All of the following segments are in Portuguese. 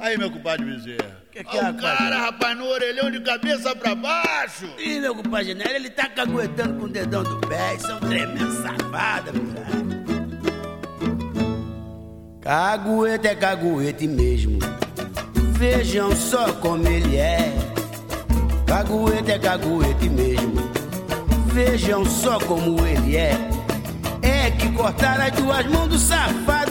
Aí, meu compadre Bezerra. Que que é, o cara, rapaz, no orelhão de cabeça pra baixo. Ih, meu compadre Genero, ele tá caguetando com o dedão do pé. Isso é um tremendo safado, cara. Cagueta é caguete mesmo. Vejam só como ele é. Caguete é caguete mesmo. Vejam só como ele é. É que cortaram as duas mãos do safado.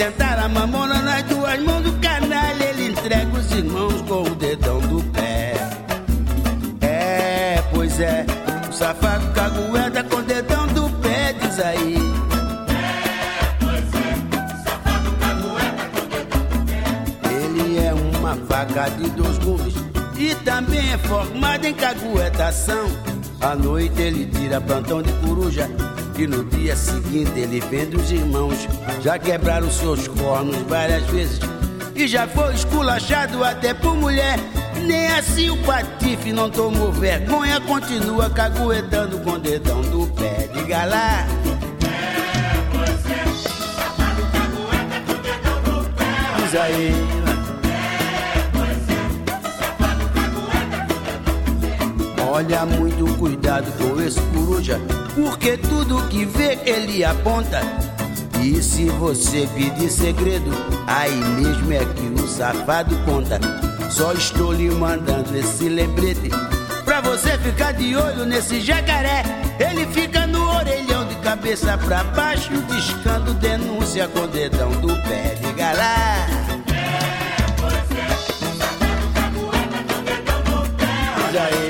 É que sentaram a mamona nas duas mãos do canalha. Ele entrega os irmãos com o dedão do pé. É, pois é. O safado cagueta com o dedão do pé, diz aí. Ele é uma faca de dois gumes e também é formado em caguetação. À noite ele tira plantão de coruja e no dia seguinte ele vende os irmãos. Já quebraram seus cornos várias vezes e já foi esculachado até por mulher. Nem assim o patife não tomou vergonha, continua caguetando com o dedão do pé. Diga lá. Diz aí. Olha muito cuidado com esse coruja, porque tudo que vê ele aponta. E se você pedir segredo, aí mesmo é que o safado conta. Só estou lhe mandando esse lembrete pra você ficar de olho nesse jacaré. Ele fica no orelhão de cabeça pra baixo, discando denúncia com o dedão do pé. Diga lá. Diz aí.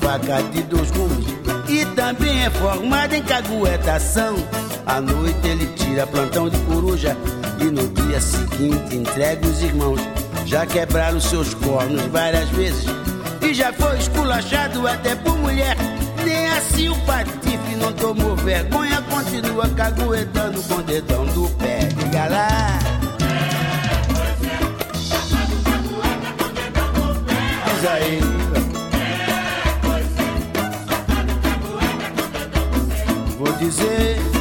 faca de dois gumes e também é formado em caguetação. À noite ele tira plantão de coruja e no dia seguinte entrega os irmãos. Já quebraram seus cornos várias vezes e já foi esculachado até por mulher. Nem assim o patife não tomou vergonha, continua caguetando com o dedão do pé. Diga lá. Diz aí. dizer.